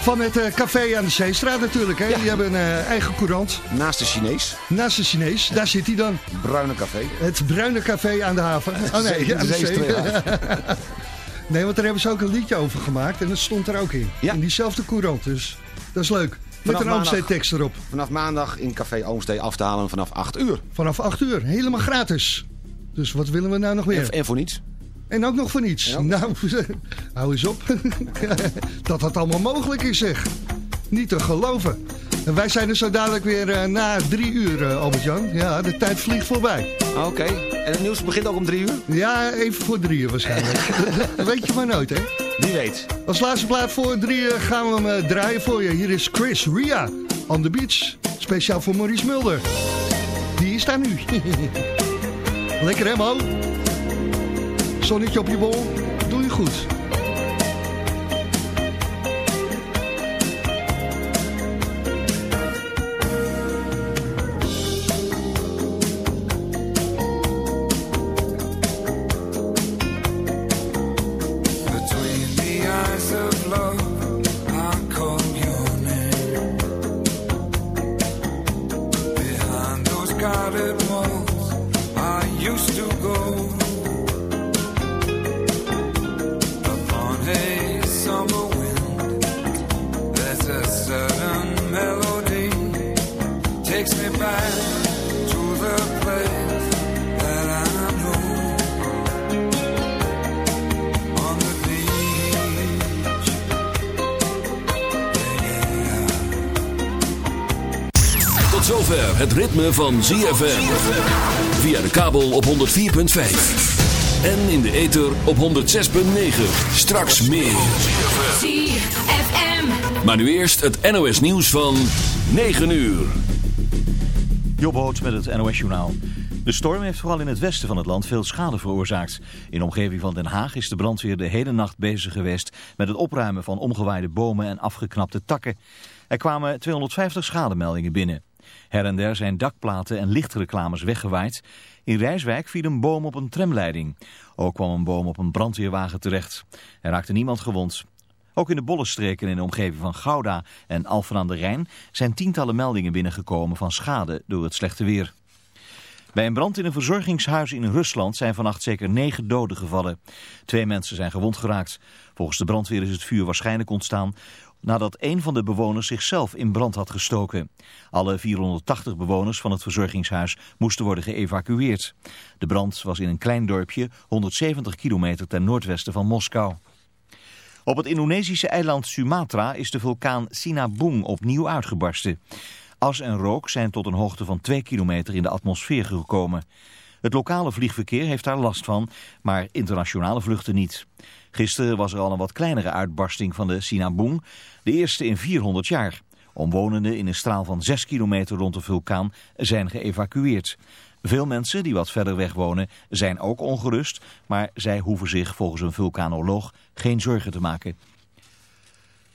Van het uh, café aan de Zeestraat natuurlijk. Hè? Die hebben een uh, eigen courant. Naast de Chinees. Naast de Chinees, daar zit hij dan. Bruine café. Het Bruine Café aan de haven. Oh nee, aan de Zeestraat. nee, want daar hebben ze ook een liedje over gemaakt. En dat stond er ook in. Ja. In diezelfde courant. Dus dat is leuk. Met een Oomstee tekst erop. Vanaf maandag in café Oomstee af te halen vanaf 8 uur. Vanaf 8 uur, helemaal gratis. Dus wat willen we nou nog meer? En, en voor niets. En ook nog voor niets. Nou, hou eens op. dat dat allemaal mogelijk is, zeg. Niet te geloven. En wij zijn er zo dadelijk weer uh, na drie uur, uh, Albert-Jan. Ja, de tijd vliegt voorbij. Oké. En het nieuws begint ook om drie uur? Ja, even voor drie uur waarschijnlijk. weet je maar nooit, hè? Wie weet. Als laatste plaat voor drie uur gaan we hem uh, draaien voor je. Hier is Chris Ria on the beach. Speciaal voor Maurice Mulder. Die is daar nu. Lekker hè, Mo? Zonnetje op je bol. Doe je goed. Ritme van ZFM. Via de kabel op 104.5. En in de ether op 106.9. Straks meer. ZFM. Maar nu eerst het NOS nieuws van 9 uur. Jobboot met het NOS journaal. De storm heeft vooral in het westen van het land veel schade veroorzaakt. In de omgeving van Den Haag is de brandweer de hele nacht bezig geweest... met het opruimen van omgewaaide bomen en afgeknapte takken. Er kwamen 250 schademeldingen binnen. Her en der zijn dakplaten en lichtreclames weggewaaid. In Rijswijk viel een boom op een tramleiding. Ook kwam een boom op een brandweerwagen terecht. Er raakte niemand gewond. Ook in de bollenstreken in de omgeving van Gouda en Alphen aan de Rijn zijn tientallen meldingen binnengekomen van schade door het slechte weer. Bij een brand in een verzorgingshuis in Rusland zijn vannacht zeker negen doden gevallen. Twee mensen zijn gewond geraakt. Volgens de brandweer is het vuur waarschijnlijk ontstaan nadat een van de bewoners zichzelf in brand had gestoken. Alle 480 bewoners van het verzorgingshuis moesten worden geëvacueerd. De brand was in een klein dorpje 170 kilometer ten noordwesten van Moskou. Op het Indonesische eiland Sumatra is de vulkaan Sinabung opnieuw uitgebarsten. As en rook zijn tot een hoogte van 2 kilometer in de atmosfeer gekomen. Het lokale vliegverkeer heeft daar last van, maar internationale vluchten niet. Gisteren was er al een wat kleinere uitbarsting van de Sinabung, de eerste in 400 jaar. Omwonenden in een straal van 6 kilometer rond de vulkaan zijn geëvacueerd. Veel mensen die wat verder weg wonen zijn ook ongerust, maar zij hoeven zich volgens een vulkanoloog geen zorgen te maken.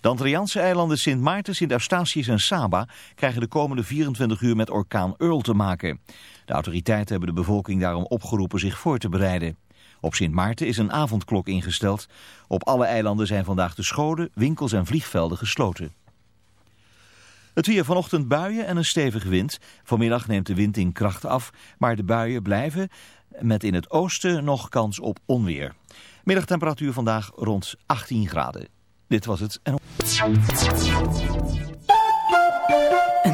De Antilliaanse eilanden Sint Maarten, Sint Eustatius en Saba krijgen de komende 24 uur met orkaan Earl te maken. De autoriteiten hebben de bevolking daarom opgeroepen zich voor te bereiden. Op Sint Maarten is een avondklok ingesteld. Op alle eilanden zijn vandaag de scholen, winkels en vliegvelden gesloten. Het weer vanochtend buien en een stevige wind. Vanmiddag neemt de wind in kracht af, maar de buien blijven met in het oosten nog kans op onweer. Middagtemperatuur vandaag rond 18 graden. Dit was het.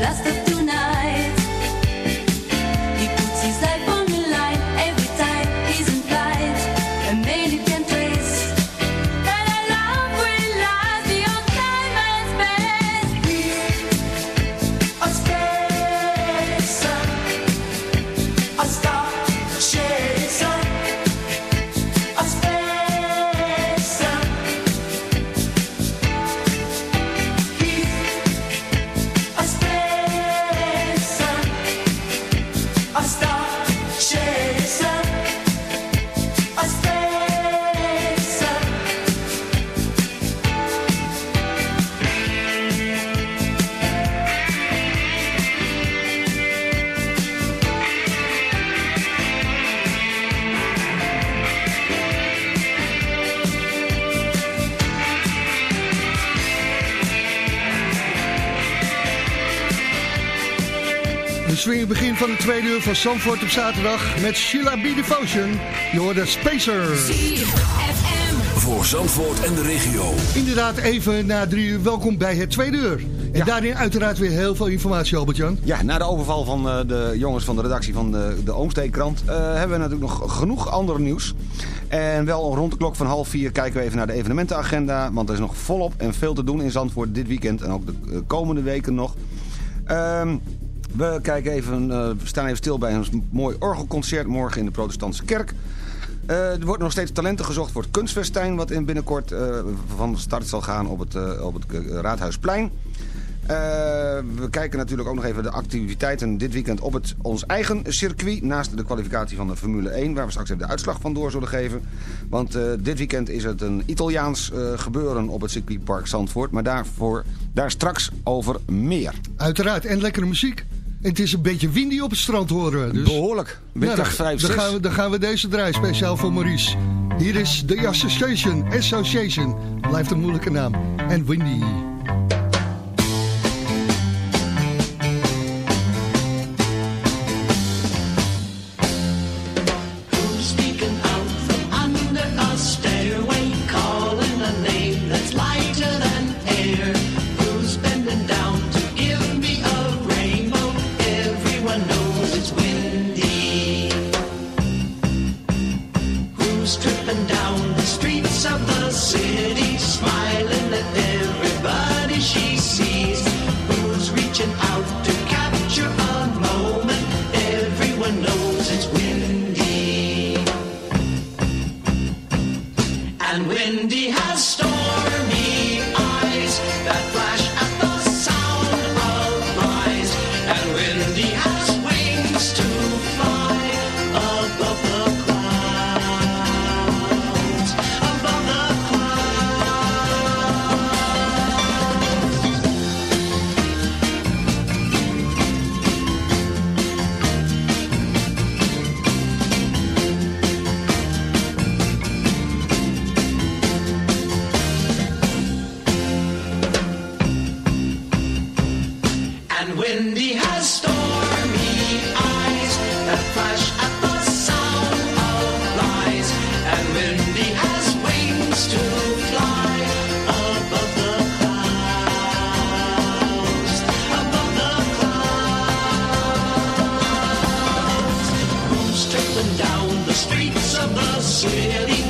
He will van Zandvoort op zaterdag met Sheila B. Devotion. Je hoort de Spacer. Voor Zandvoort en de regio. Inderdaad, even na drie uur. Welkom bij het tweede uur. En Ja. daarin uiteraard weer heel veel informatie, Albert-Jan. Ja, na de overval van eh, de jongens van de redactie van de, de Oomsteekrant... eh, hebben we natuurlijk nog genoeg ander nieuws. En wel rond de klok van half vier kijken we even naar de evenementenagenda. Want er is nog volop en veel te doen in Zandvoort dit weekend en ook de eh, komende weken nog. Ehm, we, kijken even, we staan even stil bij een mooi orgelconcert morgen in de protestantse kerk. Eh, er wordt nog steeds talenten gezocht voor het kunstfestijn... wat in binnenkort eh, van start zal gaan op het, op het Raadhuisplein. We kijken natuurlijk ook nog even de activiteiten dit weekend op het, ons eigen circuit. Naast de kwalificatie van de Formule 1, waar we straks even de uitslag van door zullen geven. Want dit weekend is het een Italiaans gebeuren op het circuitpark Zandvoort. Maar daarvoor, daar straks over meer. Uiteraard. En lekkere muziek. En het is een beetje windy op het strand horen we. Dus... Behoorlijk. Windkracht dan, 5, dan, 6. gaan we, dan gaan we deze draaien, speciaal voor Maurice. Hier is The Association. Association. Blijft een moeilijke naam. En windy. It's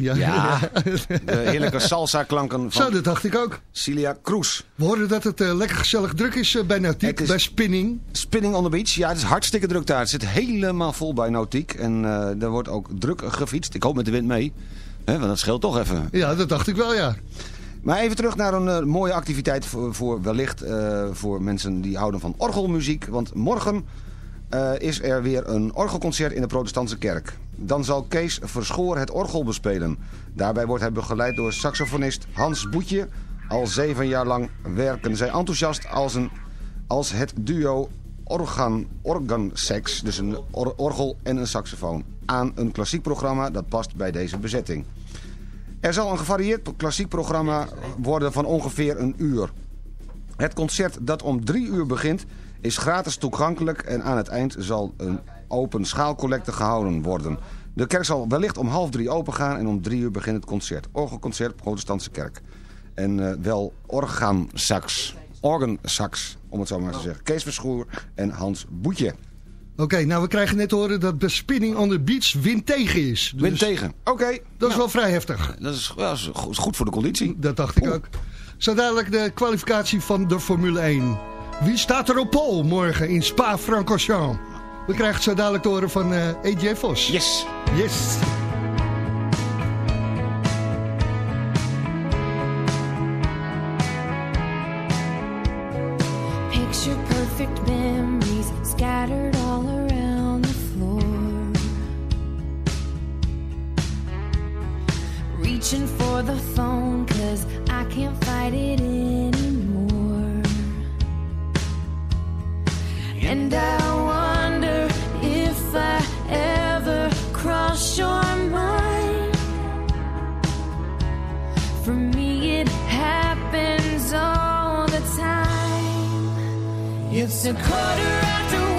Ja, de heerlijke salsa-klanken Zo, van dat dacht ik ook. Celia Cruz. We horen dat het eh, lekker gezellig druk is eh, bij Nautiek, bij Spinning. Spinning on the Beach, ja, het is hartstikke druk daar. Het zit helemaal vol bij Nautiek en eh er wordt ook druk gefietst. Ik hoop met de wind mee, hè, want dat scheelt toch even. Ja, dat dacht ik wel, ja. Maar even terug naar een mooie activiteit voor, voor wellicht voor mensen die houden van orgelmuziek. Want morgen is er weer een orgelconcert in de protestantse kerk. Dan zal Kees Verschoor het orgel bespelen. Daarbij wordt hij begeleid door saxofonist Hans Boetje. Al zeven jaar lang werken zij enthousiast als, een, als het duo organ, organsex, dus een or- orgel en een saxofoon, aan een klassiek programma dat past bij deze bezetting. Er zal een gevarieerd klassiek programma worden van ongeveer een uur. Het concert dat om drie uur begint is gratis toegankelijk en aan het eind zal een open schaalcollecte gehouden worden. De kerk zal wellicht om half drie open gaan en om drie uur begint het concert. Orgelconcert Protestantse Kerk. En eh, wel orgaansax. Organsax, om het zo maar te zeggen. Kees Verschoer en Hans Boetje. Oké, nou we krijgen net te horen dat bij Spinning on the Beach wind tegen is. Dus Win tegen. Oké. Dat is wel vrij heftig. Dat is, goed- goed voor de conditie. Dat dacht ik ook. Zo dadelijk de kwalificatie van de Formule 1. Wie staat er op pol morgen in Spa-Francorchamps? We krijgen het zo dadelijk te horen van eh AJ Vos. Yes. Yes. Picture perfect memories scattered all around the floor. Reaching for the phone, cause I can't fight it anymore. And I wonder For me, it happens all the time. It's a quarter after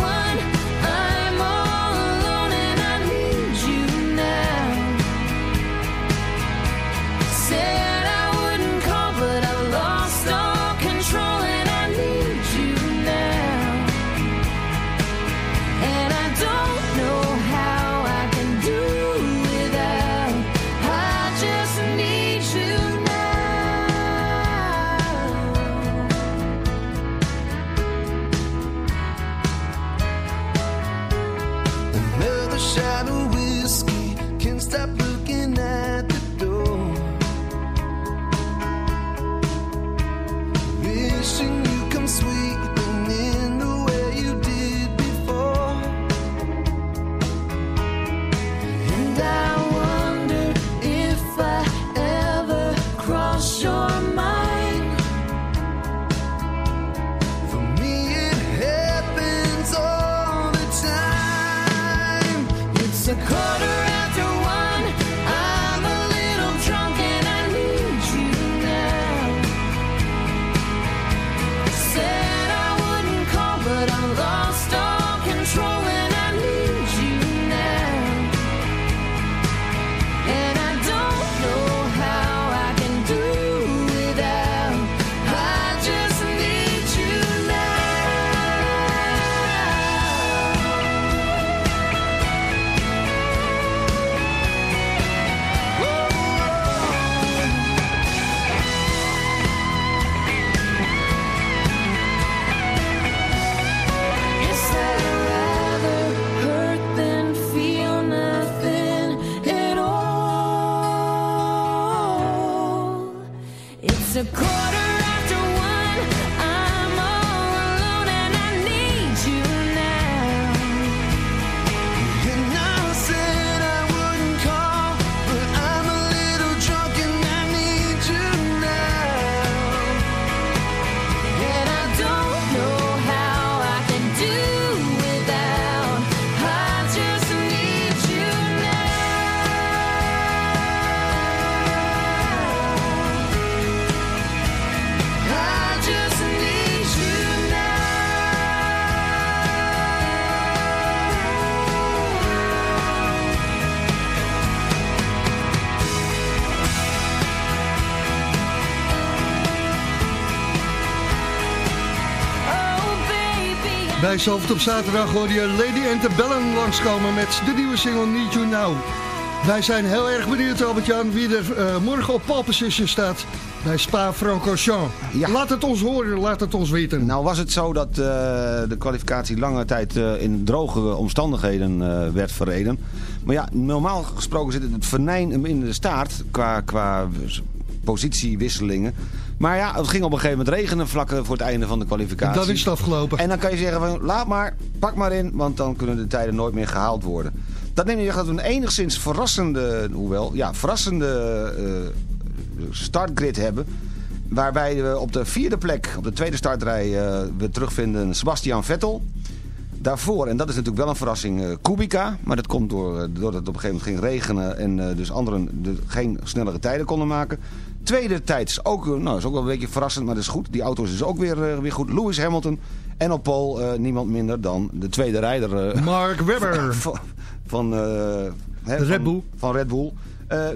i don't again. Bij Zalvert op zaterdag hoor je Lady Antebellum langskomen met de nieuwe single Need You Now. Wij zijn heel erg benieuwd, Albert-Jan, wie er eh, morgen op pole position staat bij Spa-Francorchamps. Laat het ons horen, laat het ons weten. Nou was het zo dat eh, de kwalificatie lange tijd eh, in droge omstandigheden werd verreden. Maar ja, normaal gesproken zit het venijn in de staart qua, qua positiewisselingen. Maar ja, het ging op een gegeven moment regenen vlak voor het einde van de kwalificatie. En dan is het afgelopen. En dan kan je zeggen, van, laat maar, pak maar in, want dan kunnen de tijden nooit meer gehaald worden. Dat neemt niet weg dat we een enigszins verrassende, hoewel, ja, verrassende eh, startgrid hebben. Waarbij we op de vierde plek, op de tweede startrij, eh, we terugvinden Sebastian Vettel. Daarvoor, en dat is natuurlijk wel een verrassing, eh, Kubica. Maar dat komt door, doordat het op een gegeven moment ging regenen en dus anderen de, geen snellere tijden konden maken. Tweede tijd is ook, eh, nou, is ook wel een beetje verrassend, maar dat is goed. Die auto is dus ook weer, eh, weer goed. Lewis Hamilton en op pole eh, niemand minder dan de tweede rijder. Mark Webber. van, van, Red van- Bull. Van Red Bull.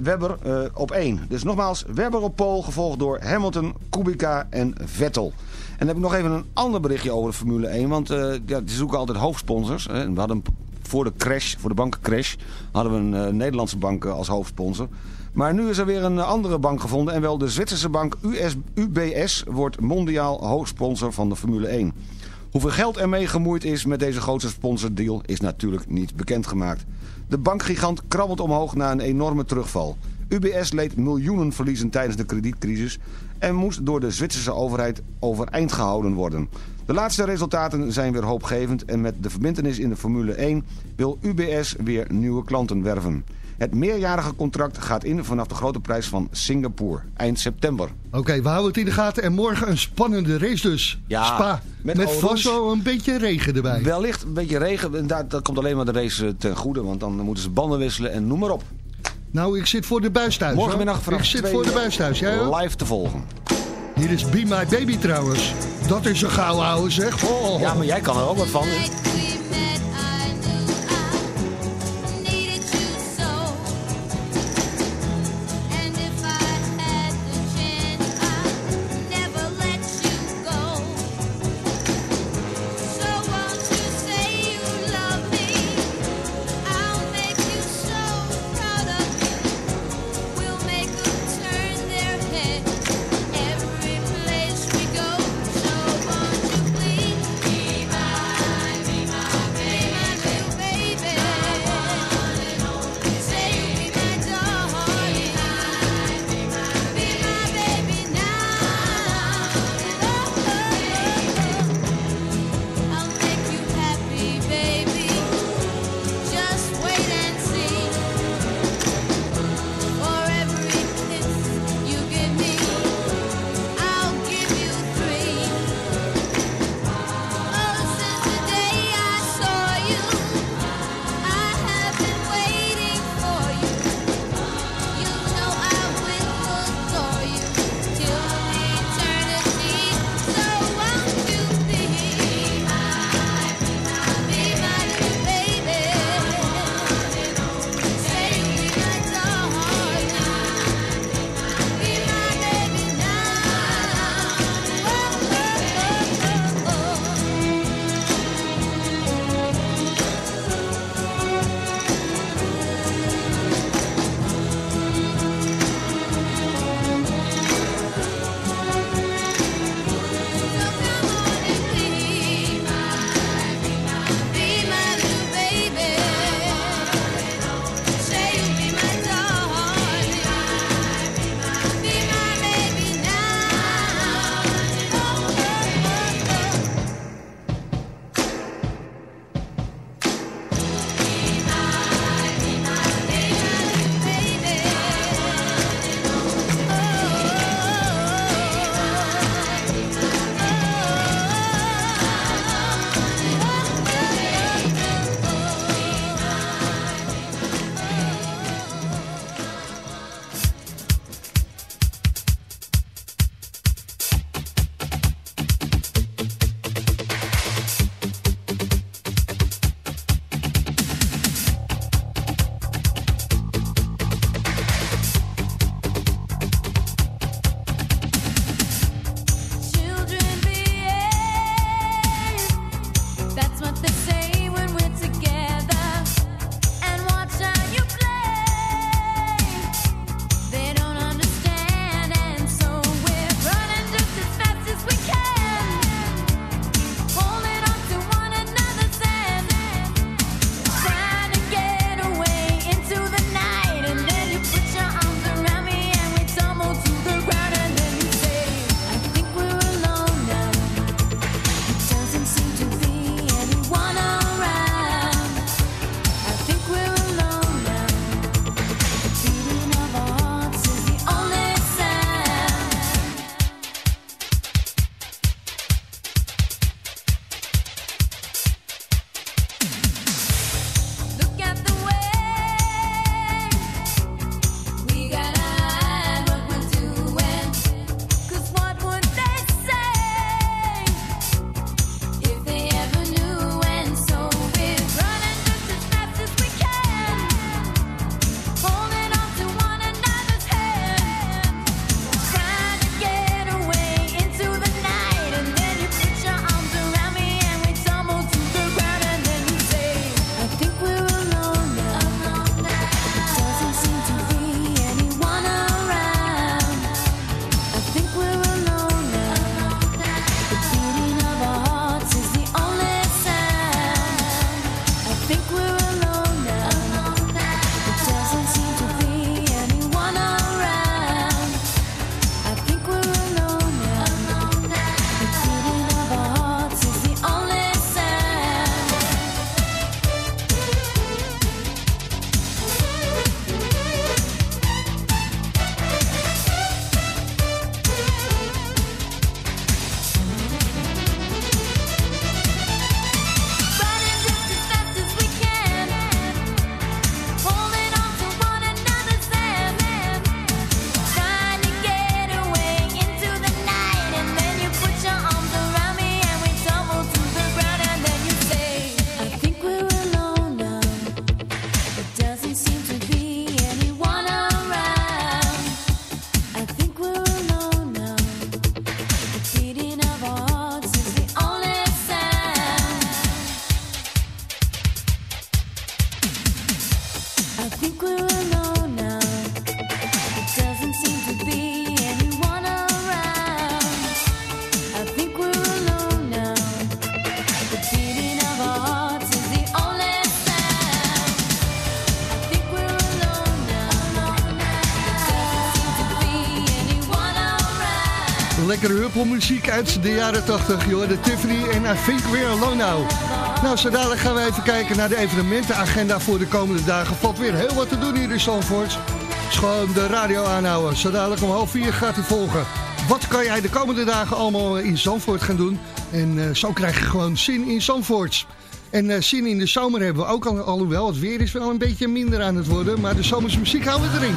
Webber op één. Dus nogmaals, Webber op pole, gevolgd door Hamilton, Kubica en Vettel. En dan heb ik nog even een ander berichtje over de Formule 1. Want ja, die zoeken altijd hoofdsponsors. Hè. We hadden voor de crash, voor de bankencrash, hadden we een Nederlandse bank als hoofdsponsor. Maar nu is er weer een andere bank gevonden. En wel de Zwitserse bank UBS wordt mondiaal hoofdsponsor van de Formule 1. Hoeveel geld ermee gemoeid is met deze grootste sponsordeal is natuurlijk niet bekendgemaakt. De bankgigant krabbelt omhoog na een enorme terugval. UBS leed miljoenen verliezen tijdens de kredietcrisis en moest door de Zwitserse overheid overeind gehouden worden. De laatste resultaten zijn weer hoopgevend en met de verbintenis in de Formule 1 wil UBS weer nieuwe klanten werven. Het meerjarige contract gaat in vanaf de grote prijs van Singapore, eind september. Oké, we houden het in de gaten. En morgen een spannende race dus. Ja, Spa. met Met, vast wel een beetje regen erbij. Wellicht een beetje regen, en daar, dat komt alleen maar de race eh, ten goede, want dan moeten ze banden wisselen en noem maar op. Nou, ik zit voor de buis thuis. Morgenmiddag vanaf Ik zit voor de buis thuis. Jij ook? live te volgen. Hier is Be My Baby trouwens. Dat is een gauw ouwe zeg. Oh. Ja, maar jij kan er ook wat van. hè? Huppelmuziek uit de jaren 80, joh. De Tiffany en I Think We're Alone Now. Nou, zo dadelijk gaan we even kijken naar de evenementenagenda voor de komende dagen. Valt weer heel wat te doen hier in Zandvoort. Gewoon de radio aanhouden. Zo om half vier gaat u volgen. Wat kan jij de komende dagen allemaal in Zandvoort gaan doen? En eh, zo krijg je gewoon zin in Zandvoort. En eh, zin in de zomer hebben we ook al, alhoewel het weer is wel een beetje minder aan het worden. Maar de zomersmuziek houden we erin.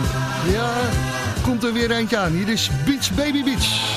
Ja, komt er weer eentje aan. Hier is Beach Baby Beach.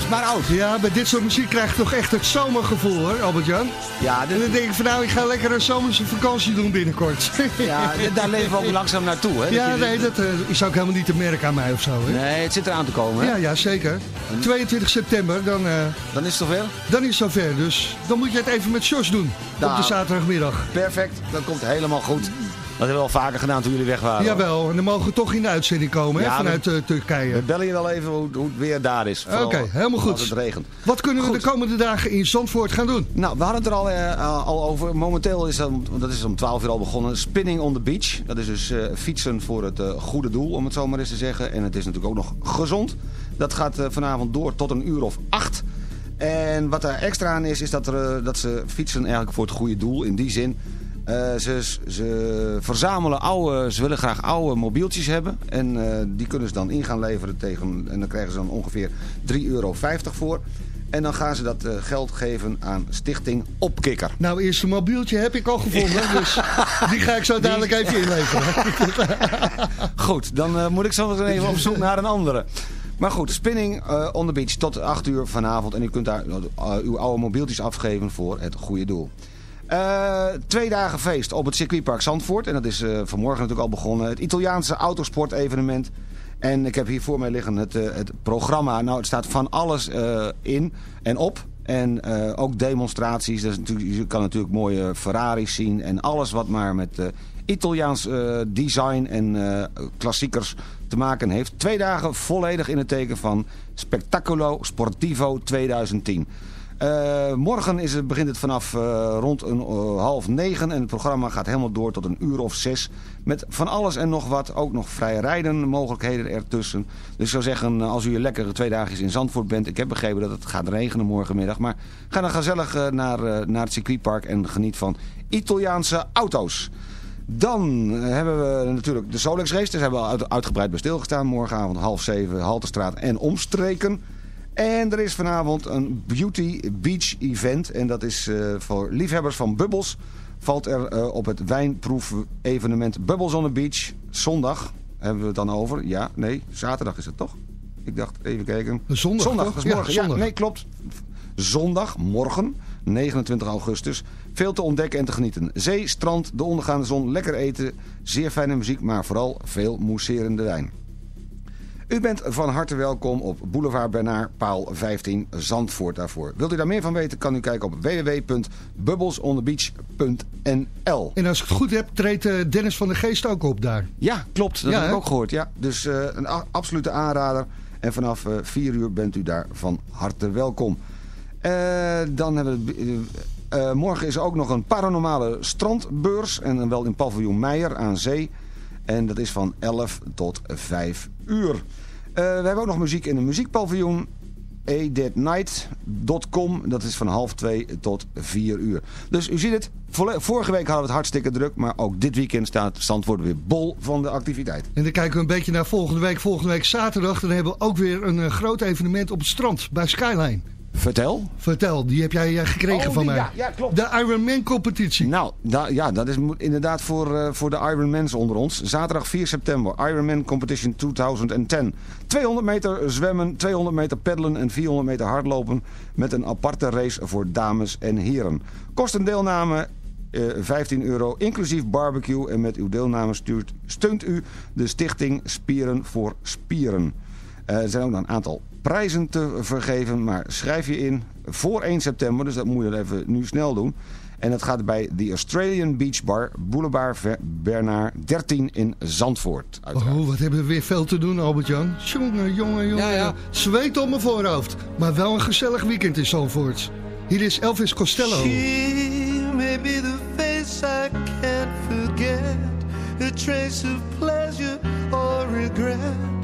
Oud, maar oud. Ja, bij dit soort muziek krijg je toch echt het zomergevoel hoor, Albert-Jan. Ja, En dan denk ik van nou, ik ga lekker een zomerse vakantie doen binnenkort. ja daar leven we ook langzaam naartoe. Hè? Ja, Dat nee, dat eh, is ook helemaal niet te merken aan mij of zo. Hè? Nee, het zit eraan te komen. Hè? Ja, ja, zeker. 22 september, dan, eh, Dan is het zover. dan is het zover. Dus dan moet je het even met Jos doen op Nou. de zaterdagmiddag. Perfect, dat komt helemaal goed. Dat hebben we al vaker gedaan toen jullie weg waren. Jawel, en dan mogen we toch in de uitzending komen hè, vanuit eh, Turkije. We bellen je wel even hoe, hoe het weer daar is. Oké, helemaal goed. Als het regent. Wat kunnen we Goed. de komende dagen in Zandvoort gaan doen? Nou, we hadden het er al, eh, al over. Momenteel is dat, dat is om 12 uur al begonnen. Spinning on the beach. Dat is dus eh, fietsen voor het goede doel, om het zo maar eens te zeggen. En het is natuurlijk ook nog gezond. Dat gaat vanavond door tot een uur of acht. En wat daar extra aan is, is dat, er, dat ze fietsen eigenlijk voor het goede doel. In die zin, eh, ze, ze verzamelen oude, ze willen graag oude mobieltjes hebben. En eh, die kunnen ze dan in gaan leveren tegen, en dan krijgen ze dan ongeveer 3,50 euro voor. En dan gaan ze dat eh, geld geven aan Stichting Opkikker. Nou, eerst een mobieltje heb ik al gevonden, dus die ga ik zo dadelijk even inleveren. Goed, dan moet ik zo even op zoek naar een andere. Maar goed, spinning on the beach tot 8 uur vanavond. En u kunt daar uw oude mobieltjes afgeven voor het goede doel. Eh, twee dagen feest op het circuitpark Zandvoort. En dat is eh, vanmorgen natuurlijk al begonnen. Het Italiaanse autosport evenement. En ik heb hier voor mij liggen het, eh, het programma. Nou, het staat van alles in en op. En ook demonstraties. Dus je kan natuurlijk mooie Ferraris zien. En alles wat maar met Italiaans design en klassiekers te maken heeft. Twee dagen volledig in het teken van Spectaculo Sportivo 2010. Eh, morgen is het, begint het vanaf eh, rond een eh, half negen en het programma gaat helemaal door tot een uur of zes. Met van alles en nog wat, ook nog vrij rijden mogelijkheden ertussen. Dus ik zou zeggen, als u een lekkere twee dagjes in Zandvoort bent. Ik heb begrepen dat het gaat regenen morgenmiddag. Maar ga dan gezellig naar, naar het circuitpark en geniet van Italiaanse auto's. Dan hebben we natuurlijk de Solex Race. Daar hebben we uit- uitgebreid bij stilgestaan. Morgenavond half zeven, Halterstraat en omstreken. En er is vanavond een Beauty Beach event. En dat is eh, voor liefhebbers van bubbels. Valt er eh, op het wijnproef-evenement Bubbles on the Beach. Zondag hebben we het dan over. Ja, nee, zaterdag is het toch? Ik dacht, even kijken. Zondag, Zondag, dat is morgen. Ja, Ja, zondag. nee, klopt. Zondag, morgen, 29 augustus. Veel te ontdekken en te genieten. Zee, strand, de ondergaande zon, lekker eten. Zeer fijne muziek, maar vooral veel mousserende wijn. U bent van harte welkom op Boulevard Bernard, paal 15, Zandvoort daarvoor. Wilt u daar meer van weten, kan u kijken op www.bubbelsonthebeach.nl. En als ik het goed heb, treedt eh, Dennis van der Geest ook op daar. Ja, klopt. Dat Ja, heb ik ook gehoord. Ja. Dus eh, een absolute aanrader. En vanaf eh 4 uur bent u daar van harte welkom. Dan hebben we... morgen is er ook nog een paranormale strandbeurs. En dan wel in paviljoen Meijer aan zee. En dat is van 11 tot 5 uur. Eh, we hebben ook nog muziek in een muziekpaviljoen. editnight.com. Dat is van half 2 tot 4 uur. Dus u ziet het. Vorige week hadden we het hartstikke druk. Maar ook dit weekend staat Zandvoort weer bol van de activiteit. En dan kijken we een beetje naar volgende week. Volgende week zaterdag, dan hebben we ook weer een eh, groot evenement op het strand bij Skyline. Vertel. Vertel, die heb jij eh, gekregen Oh, van mij. ja, ja, klopt. De Ironman competitie. Nou, da- ja, dat is inderdaad voor, eh, voor de Ironmans onder ons. Zaterdag 4 september, Ironman Competition 2010. 200 meter zwemmen, 200 meter peddelen en 400 meter hardlopen... met een aparte race voor dames en heren. Kost een deelname eh, 15 euro, inclusief barbecue. En met uw deelname stuurt, steunt u de stichting Spieren voor Spieren. Eh, er zijn ook nog een aantal prijzen te vergeven, maar schrijf je in voor 1 september, dus dat moet je dan even nu snel doen. En dat gaat bij de Australian Beach Bar, Boulevard Bernard 13 in Zandvoort. Uiteraard. Oh, wat hebben we weer veel te doen, Albert-Jan. Jongen, jongen, jongen. Ja, ja. Zweet op mijn voorhoofd. Maar wel een gezellig weekend in Zandvoort. Hier is Elvis Costello. She may be the face I can't forget, a trace of pleasure or regret.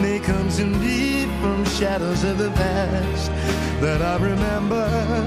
May come to me from shadows of the past that I remember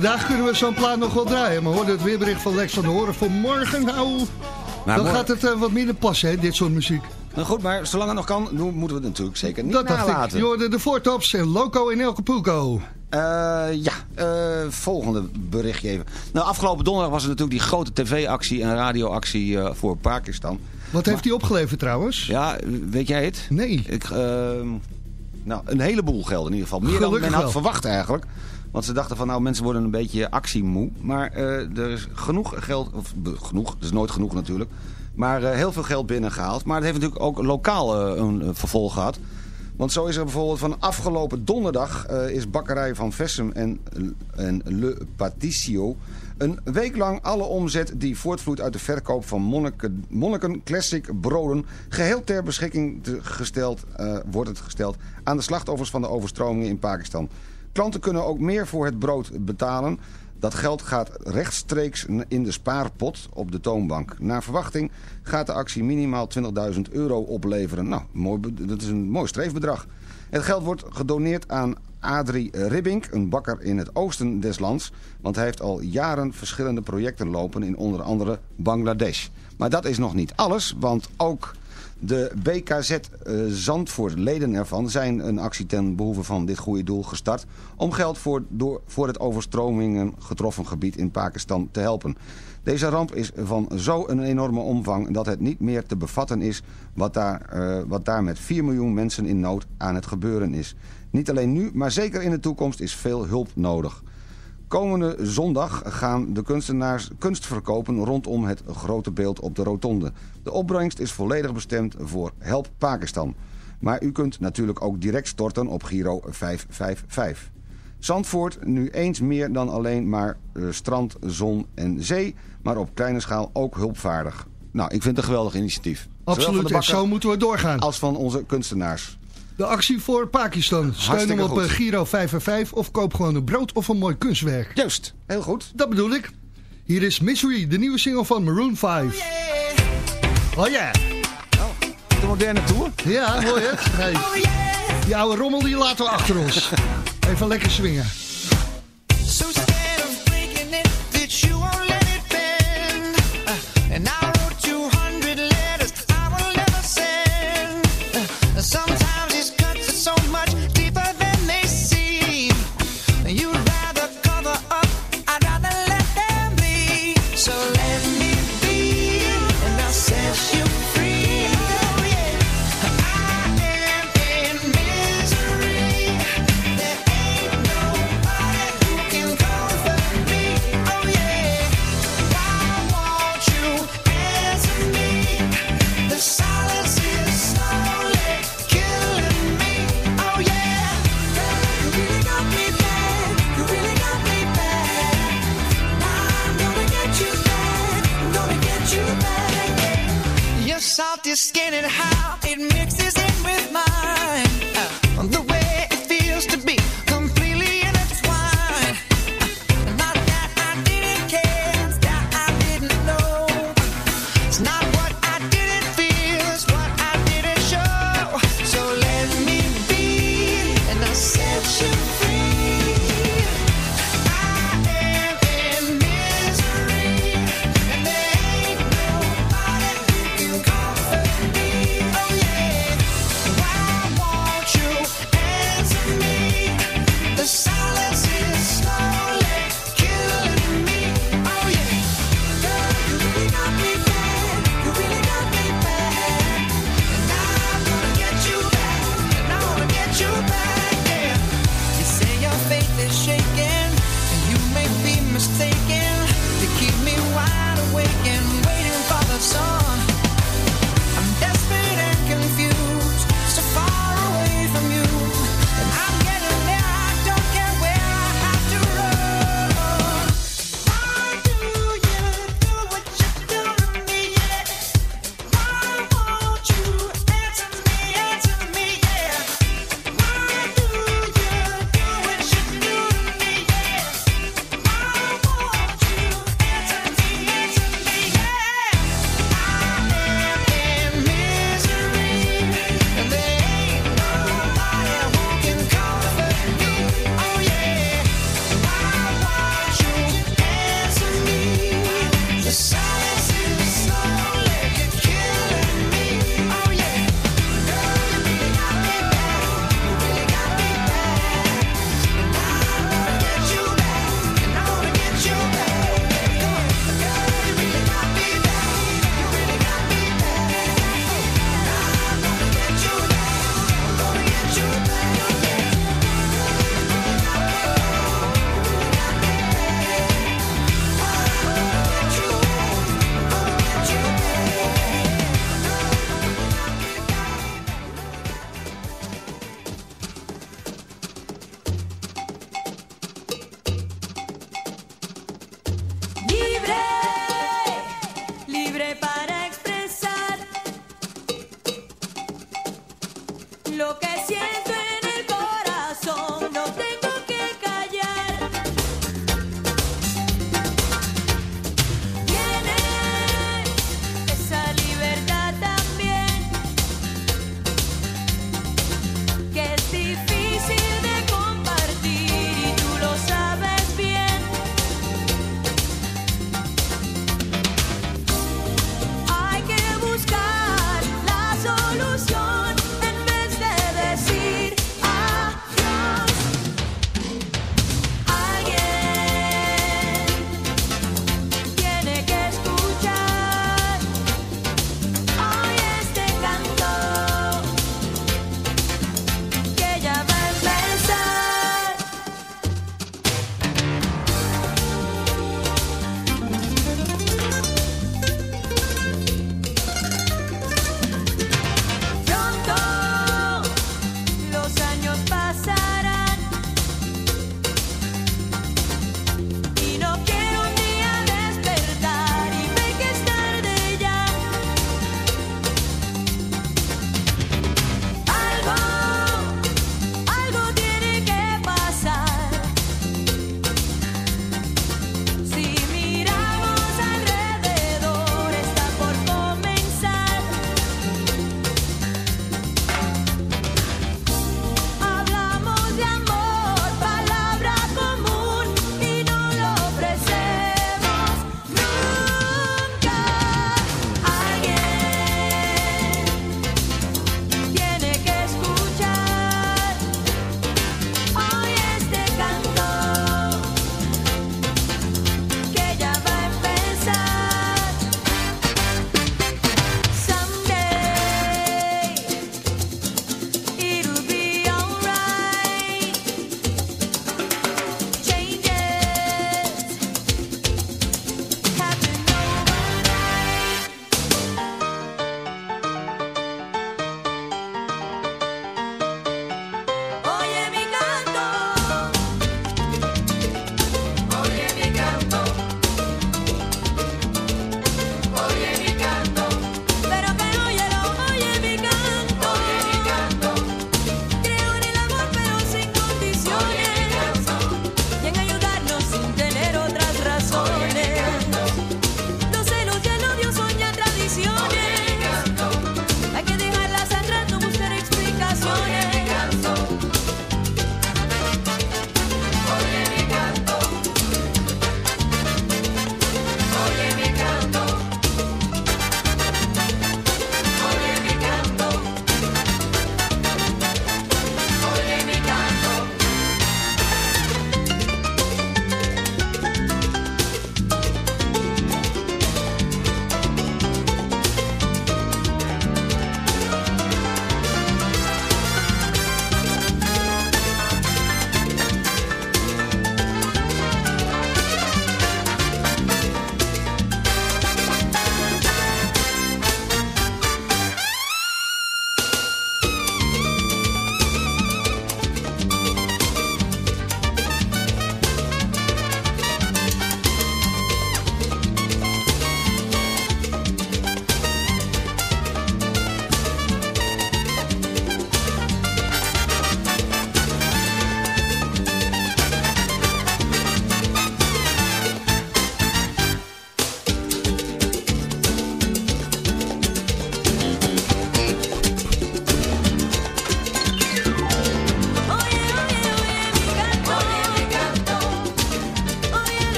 Vandaag kunnen we zo'n plaat nog wel draaien. Maar hoorde het weerbericht van Lex van de Horen voor morgen. Nou, Maar dan gaat het eh, wat minder passen, hè, dit soort muziek. Nou goed, maar zolang het nog kan, moeten we het natuurlijk zeker niet Dat dacht ik. nalaten. Je hoorde de Voortops en Loco in Acapulco. Eh, ja, eh, volgende berichtje even. Nou, afgelopen donderdag was er natuurlijk die grote tv-actie en radioactie voor Pakistan. Wat heeft die opgeleverd trouwens? Ja, weet jij het? Nee. Ik, ehm, nou, een heleboel geld in ieder geval. Meer dan men had wel. verwacht eigenlijk. Want ze dachten van nou mensen worden een beetje actiemoe. Maar eh, er is genoeg geld, of genoeg, dat is nooit genoeg natuurlijk. Maar eh, heel veel geld binnengehaald. Maar het heeft natuurlijk ook lokaal eh, een vervolg gehad. Want zo is er bijvoorbeeld van afgelopen donderdag is bakkerij van Vessem en, en Le Paticio een week lang alle omzet die voortvloeit uit de verkoop van Monniken, Classic broden geheel ter beschikking te- gesteld, wordt het gesteld aan de slachtoffers van de overstromingen in Pakistan. Klanten kunnen ook meer voor het brood betalen. Dat geld gaat rechtstreeks in de spaarpot op de toonbank. Naar verwachting gaat de actie minimaal 20.000 euro opleveren. Nou, mooi, dat is een mooi streefbedrag. Het geld wordt gedoneerd aan Adrie Ribbink, een bakker in het oosten des lands. Want hij heeft al jaren verschillende projecten lopen in onder andere Bangladesh. Maar dat is nog niet alles, want ook de BKZ eh, Zandvoort, leden ervan, zijn een actie ten behoeve van dit goede doel gestart... om geld voor, door, voor het overstromingen getroffen gebied in Pakistan te helpen. Deze ramp is van zo'n enorme omvang dat het niet meer te bevatten is... Wat daar, eh, wat daar met 4 miljoen mensen in nood aan het gebeuren is. Niet alleen nu, maar zeker in de toekomst is veel hulp nodig. Komende zondag gaan de kunstenaars kunst verkopen rondom het grote beeld op de rotonde. De opbrengst is volledig bestemd voor Help Pakistan. Maar u kunt natuurlijk ook direct storten op Giro 555. Zandvoort nu eens meer dan alleen maar eh, strand, zon en zee, maar op kleine schaal ook hulpvaardig. Nou, ik vind het een geweldig initiatief. Absoluut, en zo moeten we doorgaan. als van onze kunstenaars. De actie voor Pakistan. Steun hem op goed. eh, Giro 5 en 5 of koop gewoon een brood of een mooi kunstwerk. Juist, heel goed. Dat bedoel ik. Hier is Misery, de nieuwe single van Maroon 5. Oh ja. De moderne tour? Ja, hoor je het? Nee. Die oude rommel die laten we achter ons. Even lekker swingen.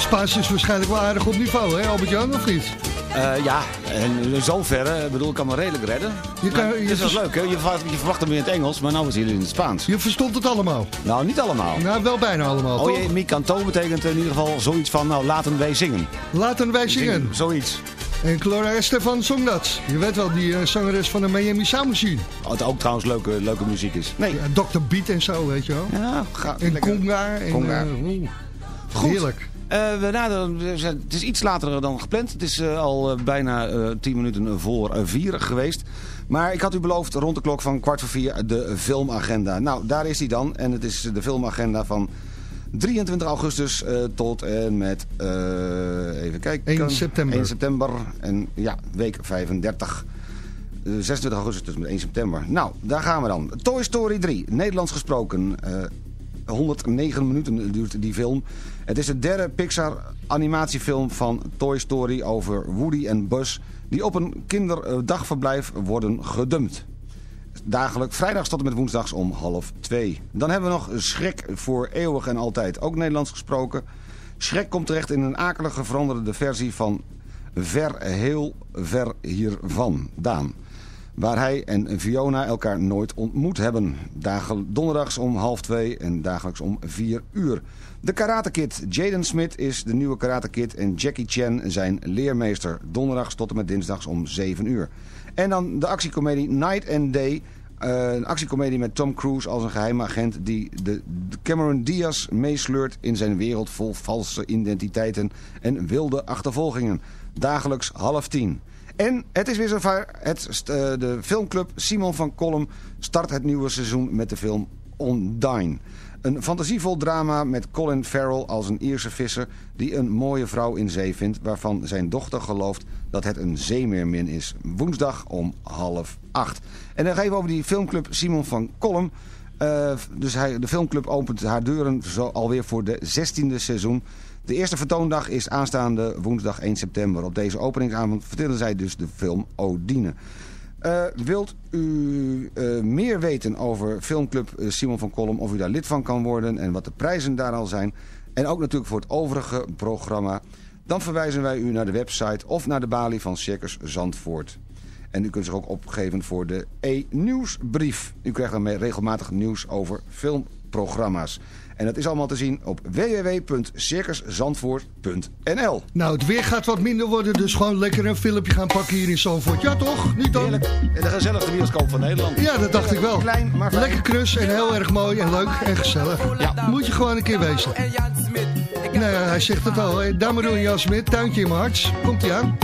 Spaans is waarschijnlijk wel aardig op niveau, hè Albert-Jan, of niet? Eh, ja, en in zoverre, ik bedoel, ik kan me redelijk redden. Je kan- is wel leuk, hè? Je verwacht, je verwacht hem in het Engels, maar nou is hij in het Spaans. Je verstond het allemaal? Nou, niet allemaal. Nou, wel bijna allemaal, Oh jee, mi canto betekent in ieder geval zoiets van, nou, laten wij zingen. Laten wij zingen. Zoiets. En Clara Estefan zong dat. Je weet wel, die eh, zangeres van de Miami Sound Machine. Wat ook trouwens leuke, leuke muziek is. Nee. Ja, Dr. Beat en zo, weet je wel. Ja, ga, En lekker. Conga. En, Conga. eh. Goed. Heerlijk. Eh, we naderen, we zijn- het is iets later dan gepland. Het is eh, al eh, bijna tien minuten voor vier geweest. Maar ik had u beloofd rond de klok van kwart voor vier de filmagenda. Nou, daar is hij dan. En het is de filmagenda van 23 augustus tot en met, even kijken. 1 september. 1 september en ja, week 35. Eh, 26 augustus tot en met 1 september. Nou, daar gaan we dan. Toy Story 3, Nederlands gesproken. Eh, 109 minuten duurt die film. Het is de derde Pixar animatiefilm van Toy Story over Woody en Buzz... die op een kinderdagverblijf worden gedumpt. Dagelijks, vrijdags tot en met woensdags om half twee. Dan hebben we nog Schrek voor eeuwig en altijd, ook Nederlands gesproken. Schrek komt terecht in een akelige veranderde versie van Ver heel ver hiervan, Daan. Waar hij en Fiona elkaar nooit ontmoet hebben. Dagen, donderdags om half twee en dagelijks om vier uur. De Karate Kid. Jaden Smith is de nieuwe Karate Kid en Jackie Chan zijn leermeester. Donderdags tot en met dinsdags om 7 uur. En dan de actiecomedie Night and Day. Eh, een actiecomedie met Tom Cruise als een geheime agent... die de Cameron Diaz meesleurt in zijn wereld vol valse identiteiten... en wilde achtervolgingen. Dagelijks half tien. En het is weer zover. Het, eh, de filmclub Simon van Kolm start het nieuwe seizoen met de film Ondine. Een fantasievol drama met Colin Farrell als een Ierse visser... die een mooie vrouw in zee vindt... waarvan zijn dochter gelooft dat het een zeemeermin is. Woensdag om half acht. En dan even over die filmclub Simon van Kolm. Eh, dus hij, de filmclub opent haar deuren alweer voor de 16e seizoen. De eerste vertoondag is aanstaande woensdag 1 september. Op deze openingsavond vertellen zij dus de film Odine. Eh, wilt u eh, meer weten over filmclub eh, Simon van Kolm... of u daar lid van kan worden en wat de prijzen daar al zijn... en ook natuurlijk voor het overige programma... dan verwijzen wij u naar de website of naar de balie van Circus Zandvoort. En u kunt zich ook opgeven voor de e-nieuwsbrief. U krijgt daarmee regelmatig nieuws over filmprogramma's. En dat is allemaal te zien op www.circuszandvoort.nl. Nou, het weer gaat wat minder worden, dus gewoon lekker een filmpje gaan pakken hier in Zandvoort. Ja toch? Niet dan? Heerlijk. En de gezelligste bioscoop van Nederland. Ja, dat dacht ik wel. Klein, maar fijn. Lekker knus en heel erg mooi en leuk en gezellig. Ja. Moet je gewoon een keer wezen. Nou ja, hij zegt het al. hè. Dames en Jan Smit, tuintje in mijn hart. Komt hij aan?